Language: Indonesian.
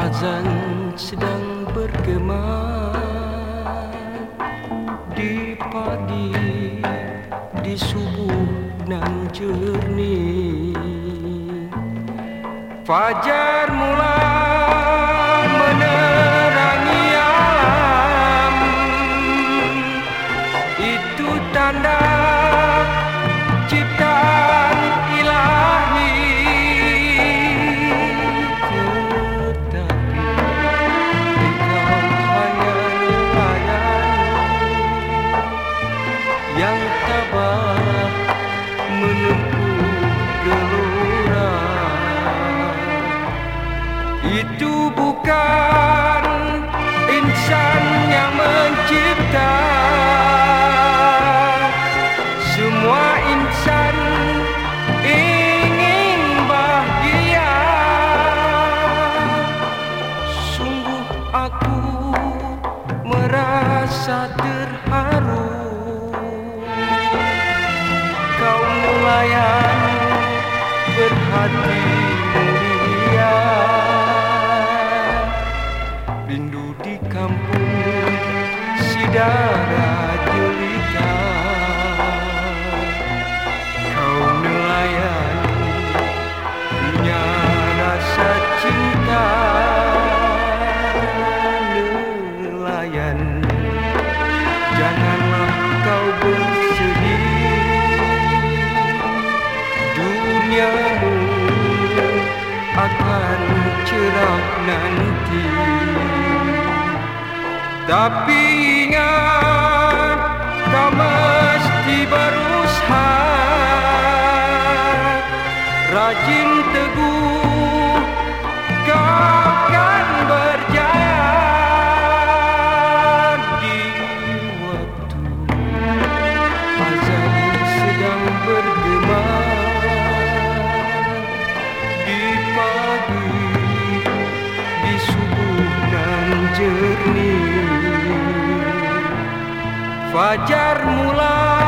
Azan sedang bergema. Di pagi, di subuh nan jernih. Fajar mulai menerangi alam. Itu tanda Itu bukan insan yang mencipta. Semua insan ingin bahagia. Sungguh aku merasa terharu. Kau nelayan berhati done. Tapi ingat kau mesti berusaha. Rajin teguh kau akan berjaya Di waktu azan sedang bergema. Di pagi, di subuh dan jernih Fajar mulai